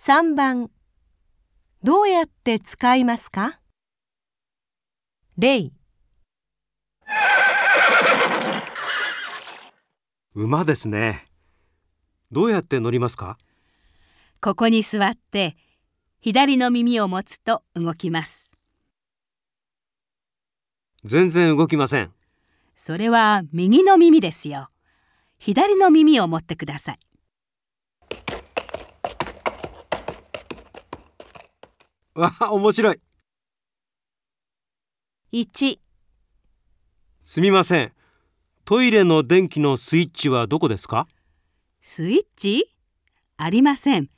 3番どうやって使いますか？例馬ですね。どうやって乗りますか？ここに座って左の耳を持つと動きます。全然動きません。それは右の耳ですよ。左の耳を持ってください。わあ、面白い。1すみません。トイレの電気のスイッチはどこですか？スイッチ？ありません。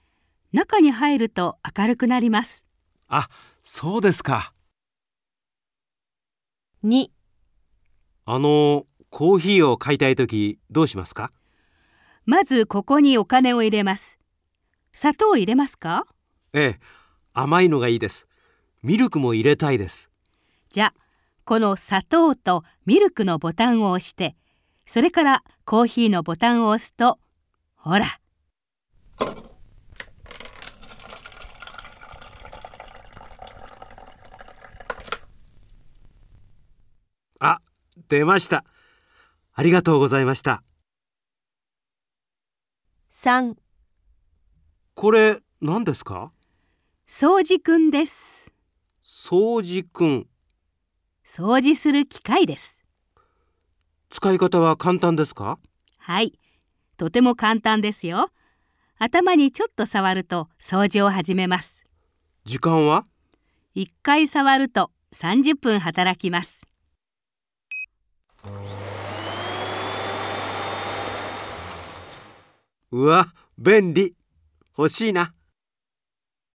中に入ると明るくなります。あ、そうですか。2あの、コーヒーを買いたいときどうしますか？まずここにお金を入れます。砂糖を入れますか？ええ、甘いのがいいです。ミルクも入れたいです。じゃあこの砂糖とミルクのボタンを押してそれからコーヒーのボタンを押すとほらあ、出ました。ありがとうございました。3これ何ですか？掃除くんです。掃除くん。掃除する機械です。使い方は簡単ですか？はい、とても簡単ですよ。頭にちょっと触ると掃除を始めます。時間は？1回触ると30分働きます。うわ、便利。欲しいな。